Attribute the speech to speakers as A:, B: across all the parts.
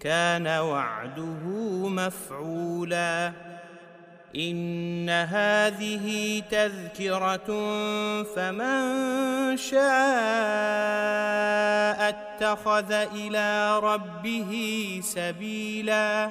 A: كان وعده مفعولا. إن هذه تذكرة فمن شاء اتخذ إلى ربه سبيلا.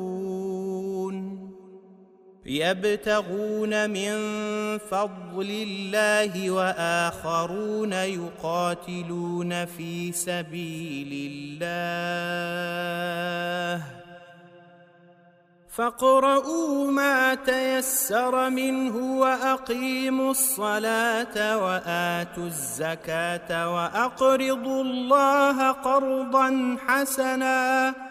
A: يبتغون من فضل الله وآخرون يقاتلون في سبيل الله. فاقرؤوا ما تيسر منه وأقيموا الصلاة وآتوا الزكاة وأقرضوا الله قرضا حسنا